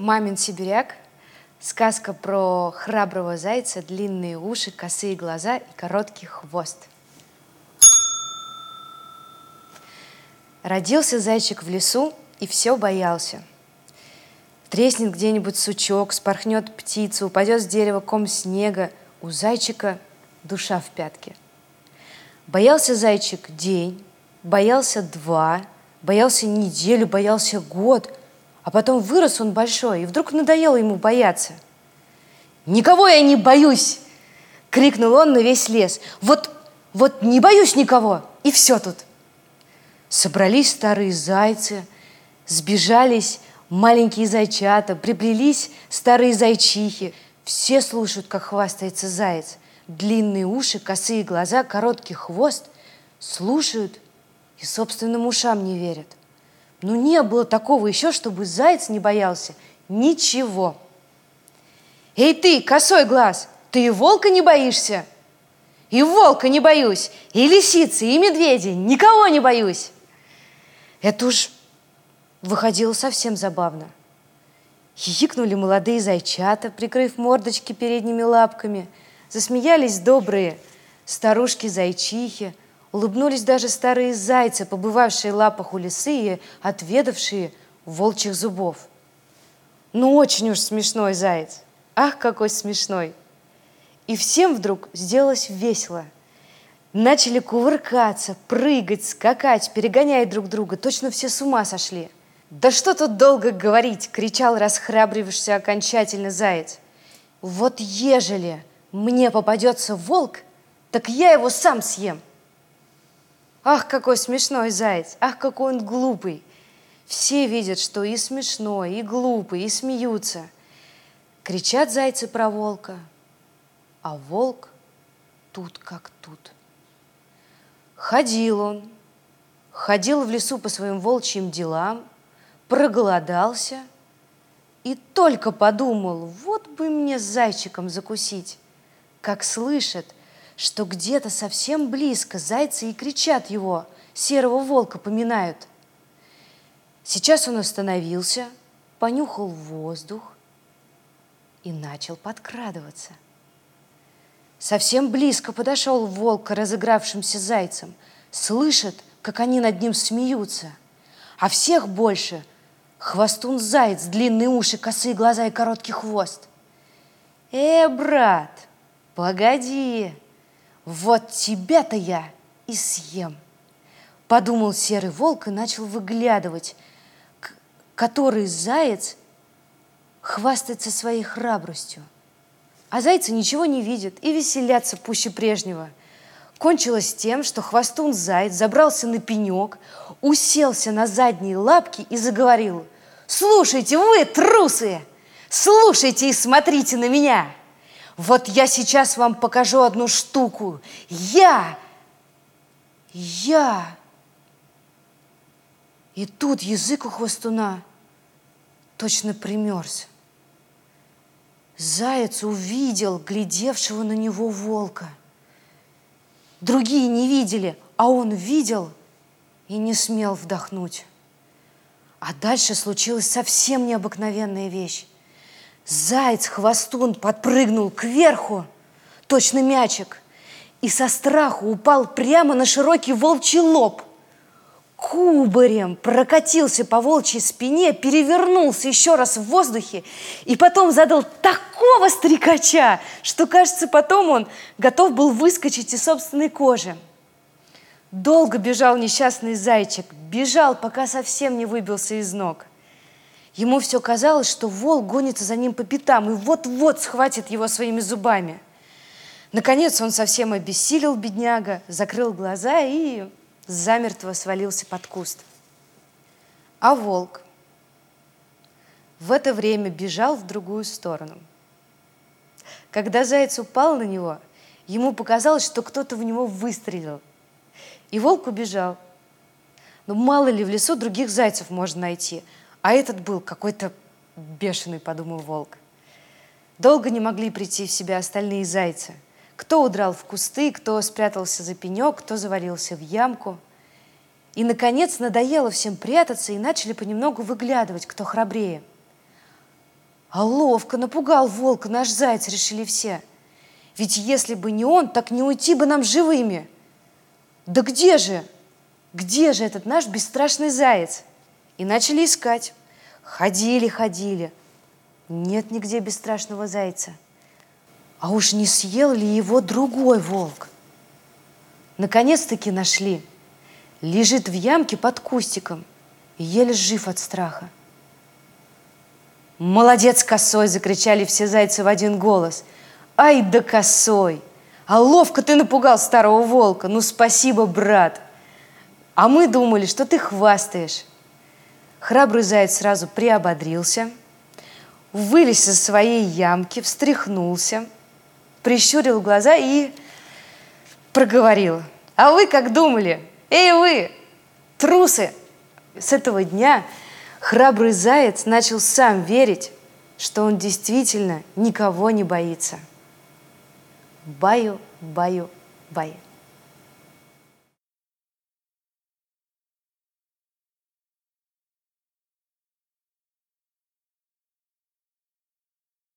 Мамин сибиряк. Сказка про храброго зайца, длинные уши, косые глаза и короткий хвост. Родился зайчик в лесу и все боялся. Треснет где-нибудь сучок, спорхнет птица, упадет с дерева ком снега. У зайчика душа в пятке. Боялся зайчик день, боялся два, боялся неделю, боялся год – а потом вырос он большой, и вдруг надоело ему бояться. «Никого я не боюсь!» — крикнул он на весь лес. «Вот, вот не боюсь никого, и все тут!» Собрались старые зайцы, сбежались маленькие зайчата, приплелись старые зайчихи. Все слушают, как хвастается заяц. Длинные уши, косые глаза, короткий хвост. Слушают и собственным ушам не верят. Ну не было такого еще, чтобы заяц не боялся ничего. Эй ты, косой глаз, ты и волка не боишься? И волка не боюсь, и лисицы, и медведя, никого не боюсь. Это уж выходило совсем забавно. Хихикнули молодые зайчата, прикрыв мордочки передними лапками. Засмеялись добрые старушки-зайчихи – Улыбнулись даже старые зайцы, побывавшие в лапах у лисы и отведавшие волчьих зубов. Ну, очень уж смешной заяц. Ах, какой смешной! И всем вдруг сделалось весело. Начали кувыркаться, прыгать, скакать, перегоняя друг друга. Точно все с ума сошли. «Да что тут долго говорить!» — кричал расхрабрившийся окончательно заяц. «Вот ежели мне попадется волк, так я его сам съем!» Ах, какой смешной заяц! Ах, какой он глупый! Все видят, что и смешной, и глупый, и смеются. Кричат зайцы про волка, а волк тут как тут. Ходил он, ходил в лесу по своим волчьим делам, проголодался и только подумал, вот бы мне с зайчиком закусить, как слышит – что где-то совсем близко зайцы и кричат его, серого волка поминают. Сейчас он остановился, понюхал воздух и начал подкрадываться. Совсем близко подошел волк к разыгравшимся зайцам, слышит, как они над ним смеются. А всех больше хвостун заяц, длинные уши, косые глаза и короткий хвост. «Э, брат, погоди!» Вот тебя-то я и съем. Подумал серый волк и начал выглядывать, который заяц хвастается своей храбростью. А зайцы ничего не видят и веселятся пуще прежнего. Кончилось тем, что хвостун заяц забрался на пенек, уселся на задние лапки и заговорил. «Слушайте, вы, трусы! Слушайте и смотрите на меня!» Вот я сейчас вам покажу одну штуку. Я! Я! И тут язык у хвостуна точно примерз. Заяц увидел глядевшего на него волка. Другие не видели, а он видел и не смел вдохнуть. А дальше случилась совсем необыкновенная вещь. Заяц-хвостун подпрыгнул кверху, точно мячик, и со страху упал прямо на широкий волчий лоб. Кубарем прокатился по волчьей спине, перевернулся еще раз в воздухе и потом задал такого стрекача, что, кажется, потом он готов был выскочить из собственной кожи. Долго бежал несчастный зайчик, бежал, пока совсем не выбился из ног. Ему все казалось, что волк гонится за ним по пятам и вот-вот схватит его своими зубами. Наконец он совсем обессилел, бедняга, закрыл глаза и замертво свалился под куст. А волк в это время бежал в другую сторону. Когда заяц упал на него, ему показалось, что кто-то в него выстрелил. И волк убежал. Но мало ли в лесу других зайцев можно найти – а этот был какой-то бешеный, подумал волк. Долго не могли прийти в себя остальные зайцы. Кто удрал в кусты, кто спрятался за пенек, кто завалился в ямку. И, наконец, надоело всем прятаться и начали понемногу выглядывать, кто храбрее. А ловко напугал волка наш заяц, решили все. Ведь если бы не он, так не уйти бы нам живыми. Да где же, где же этот наш бесстрашный заяц? И начали искать. Ходили, ходили. Нет нигде бесстрашного зайца. А уж не съел ли его другой волк? Наконец-таки нашли. Лежит в ямке под кустиком еле жив от страха. «Молодец, косой!» – закричали все зайцы в один голос. «Ай да косой! А ловко ты напугал старого волка! Ну, спасибо, брат! А мы думали, что ты хвастаешь!» Храбрый заяц сразу приободрился, вылез из своей ямки, встряхнулся, прищурил глаза и проговорил. «А вы как думали? Эй вы, трусы!» С этого дня храбрый заяц начал сам верить, что он действительно никого не боится. Баю, баю, бай.